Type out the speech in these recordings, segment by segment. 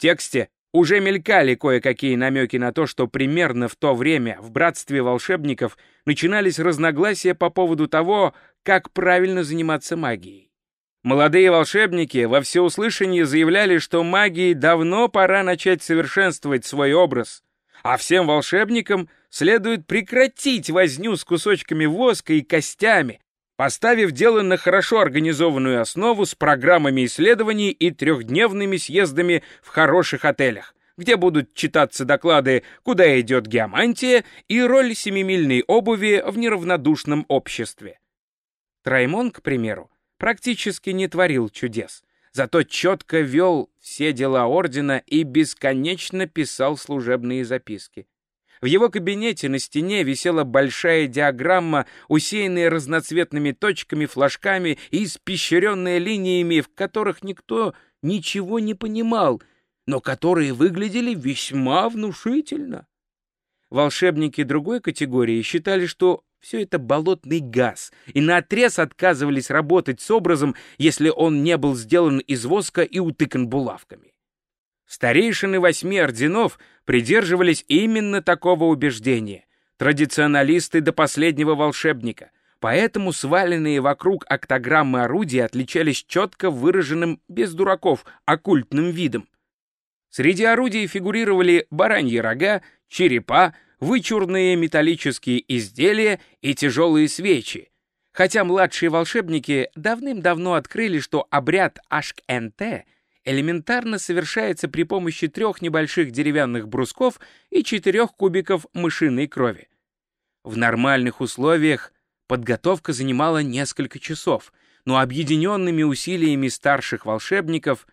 тексте уже мелькали кое-какие намеки на то, что примерно в то время в братстве волшебников начинались разногласия по поводу того, как правильно заниматься магией. Молодые волшебники во всеуслышание заявляли, что магии давно пора начать совершенствовать свой образ, а всем волшебникам следует прекратить возню с кусочками воска и костями, поставив дело на хорошо организованную основу с программами исследований и трехдневными съездами в хороших отелях, где будут читаться доклады «Куда идет геомантия» и роль семимильной обуви в неравнодушном обществе. Траймон, к примеру, практически не творил чудес, зато четко вел все дела ордена и бесконечно писал служебные записки. В его кабинете на стене висела большая диаграмма, усеянная разноцветными точками, флажками и испещренная линиями, в которых никто ничего не понимал, но которые выглядели весьма внушительно. Волшебники другой категории считали, что все это болотный газ, и наотрез отказывались работать с образом, если он не был сделан из воска и утыкан булавками. Старейшины восьми орденов придерживались именно такого убеждения, традиционалисты до последнего волшебника, поэтому сваленные вокруг октограммы орудия отличались четко выраженным, без дураков, оккультным видом. Среди орудий фигурировали бараньи рога, черепа, вычурные металлические изделия и тяжелые свечи, хотя младшие волшебники давным-давно открыли, что обряд Ашк-НТ — элементарно совершается при помощи трех небольших деревянных брусков и четырех кубиков мышиной крови. В нормальных условиях подготовка занимала несколько часов, но объединенными усилиями старших волшебников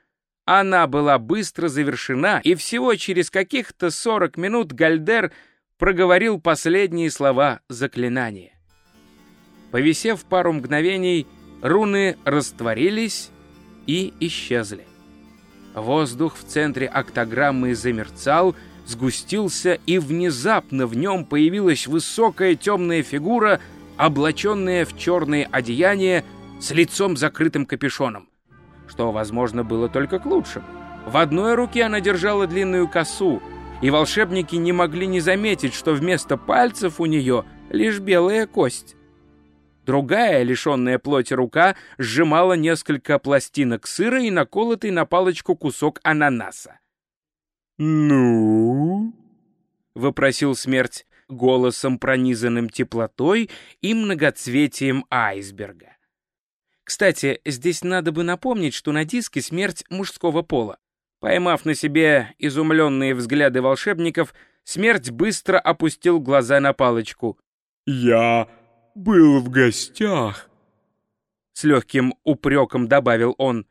она была быстро завершена, и всего через каких-то 40 минут Гальдер проговорил последние слова заклинания. Повисев пару мгновений, руны растворились и исчезли. Воздух в центре октограммы замерцал, сгустился, и внезапно в нем появилась высокая темная фигура, облаченная в черные одеяния с лицом закрытым капюшоном. Что, возможно, было только к лучшему. В одной руке она держала длинную косу, и волшебники не могли не заметить, что вместо пальцев у нее лишь белая кость. Другая, лишенная плоти рука, сжимала несколько пластинок сыра и наколотый на палочку кусок ананаса. «Ну?» — вопросил смерть голосом, пронизанным теплотой и многоцветием айсберга. Кстати, здесь надо бы напомнить, что на диске смерть мужского пола. Поймав на себе изумленные взгляды волшебников, смерть быстро опустил глаза на палочку. «Я был в гостях», — с легким упреком добавил он.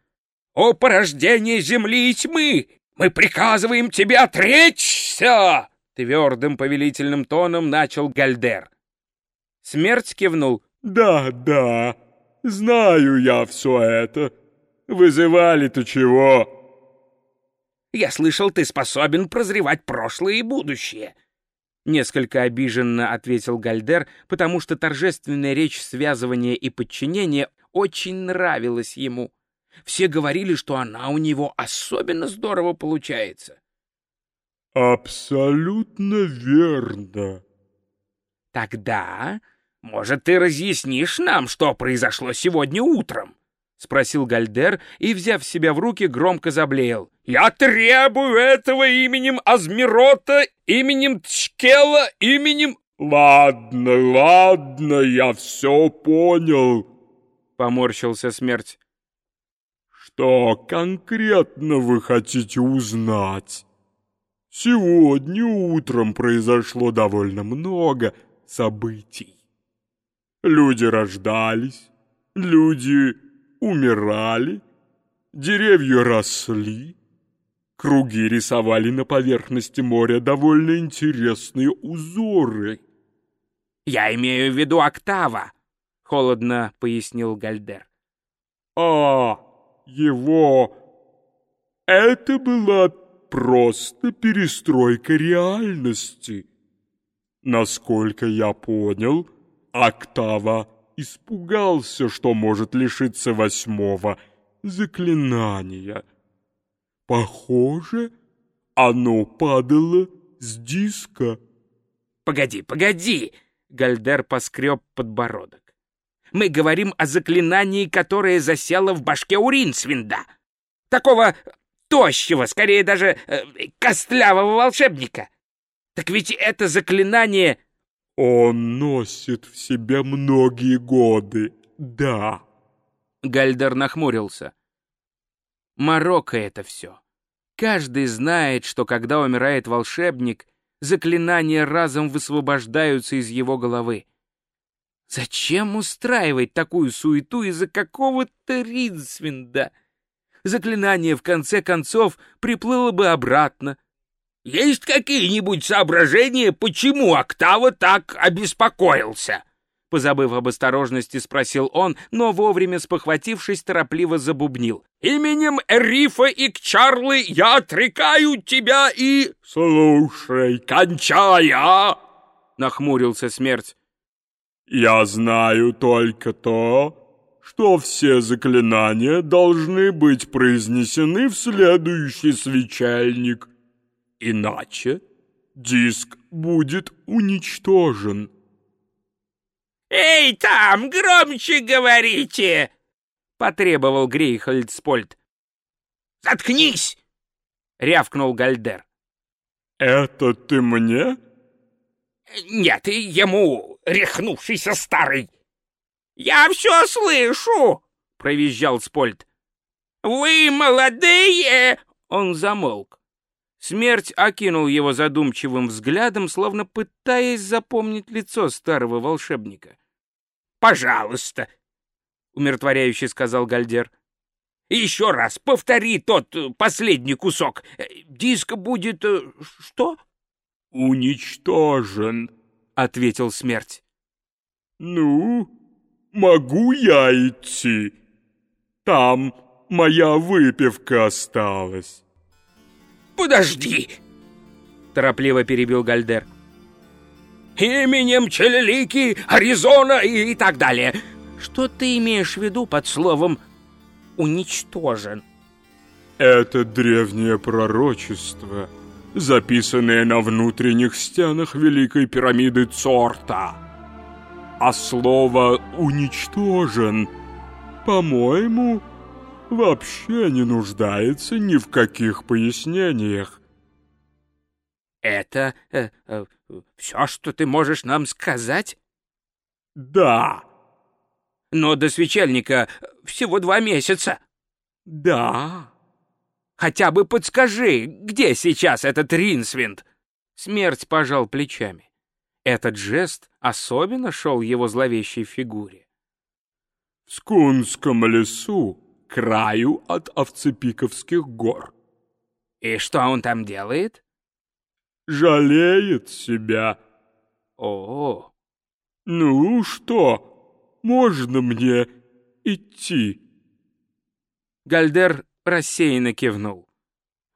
«О порождение земли и тьмы! Мы приказываем тебе отречься!» Твердым повелительным тоном начал Гальдер. Смерть кивнул. «Да, да, знаю я все это. Вызывали-то чего?» «Я слышал, ты способен прозревать прошлое и будущее», Несколько обиженно ответил Гальдер, потому что торжественная речь связывания и подчинения очень нравилась ему. Все говорили, что она у него особенно здорово получается. «Абсолютно верно». «Тогда, может, ты разъяснишь нам, что произошло сегодня утром?» — спросил Гальдер и, взяв себя в руки, громко заблеял. «Я требую этого именем Азмирота, именем Тчкела, именем...» «Ладно, ладно, я все понял», — поморщился смерть. «Что конкретно вы хотите узнать? Сегодня утром произошло довольно много событий. Люди рождались, люди умирали, деревья росли, круги рисовали на поверхности моря довольно интересные узоры. «Я имею в виду октава», — холодно пояснил Гальдер. «А, его... Это была просто перестройка реальности. Насколько я понял, октава испугался, что может лишиться восьмого заклинания. Похоже, Оно падало с диска. Погоди, погоди! Гальдер поскреб подбородок. Мы говорим о заклинании, которое засело в башке у Ринсвинда. Такого тощего, скорее даже э, костлявого волшебника. Так ведь это заклинание... Он носит в себе многие годы, да. Гальдер нахмурился. Марокко это все. Каждый знает, что когда умирает волшебник, заклинания разом высвобождаются из его головы. Зачем устраивать такую суету из-за какого-то Ридсвинда? Заклинание, в конце концов, приплыло бы обратно. Есть какие-нибудь соображения, почему Октава так обеспокоился? Позабыв об осторожности, спросил он, но вовремя спохватившись, торопливо забубнил. «Именем Эрифа и Кчарлы я отрекаю тебя и...» «Слушай, кончай, а!» — нахмурился смерть. «Я знаю только то, что все заклинания должны быть произнесены в следующий свечальник, иначе диск будет уничтожен». «Эй, там, громче говорите!» — потребовал Грейхольдспольд. «Заткнись!» — рявкнул Гальдер. «Это ты мне?» «Нет, ему, рехнувшийся старый!» «Я все слышу!» — провизжал Спольд. «Вы молодые!» — он замолк. Смерть окинул его задумчивым взглядом, словно пытаясь запомнить лицо старого волшебника. «Пожалуйста!» — умиротворяюще сказал Гальдер. «Еще раз повтори тот э, последний кусок. Э, диск будет... Э, что?» «Уничтожен», — ответил смерть. «Ну, могу я идти? Там моя выпивка осталась». «Подожди!» — торопливо перебил Гальдер. «Именем Челелики, Аризона и, и так далее. Что ты имеешь в виду под словом «уничтожен»?» «Это древнее пророчество, записанное на внутренних стенах Великой пирамиды Цорта. А слово «уничтожен», по-моему, — вообще не нуждается ни в каких пояснениях. «Это э, э, все, что ты можешь нам сказать?» «Да». «Но до свечельника всего два месяца». «Да». «Хотя бы подскажи, где сейчас этот Ринсвинд?» Смерть пожал плечами. Этот жест особенно шел его зловещей фигуре. «В Скунском лесу краю от Овцепиковских гор. И что он там делает? Жалеет себя. О, ну что, можно мне идти? Гальдер рассеянно кивнул.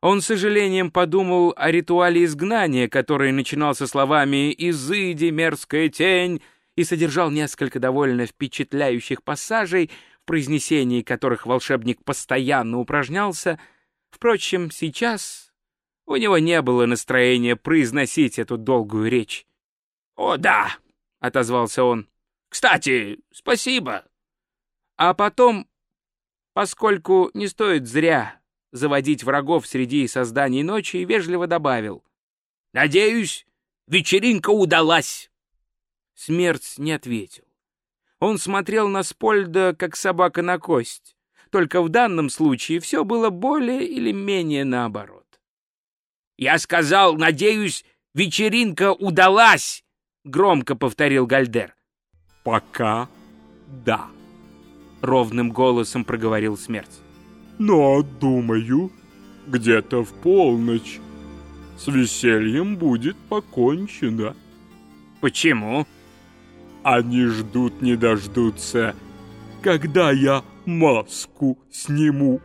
Он с сожалением подумал о ритуале изгнания, который начинался словами «Изыди, мерзкая тень», и содержал несколько довольно впечатляющих пассажей, произнесении которых волшебник постоянно упражнялся, впрочем, сейчас у него не было настроения произносить эту долгую речь. «О, да!» — отозвался он. «Кстати, спасибо!» А потом, поскольку не стоит зря заводить врагов среди созданий ночи, вежливо добавил. «Надеюсь, вечеринка удалась!» Смерть не ответил. Он смотрел на Спольда, как собака на кость. Только в данном случае все было более или менее наоборот. «Я сказал, надеюсь, вечеринка удалась!» — громко повторил Гальдер. «Пока да», — ровным голосом проговорил смерть. «Но, думаю, где-то в полночь с весельем будет покончено». «Почему?» Они ждут не дождутся, когда я маску сниму.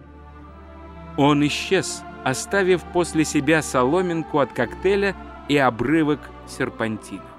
Он исчез, оставив после себя соломинку от коктейля и обрывок серпантина.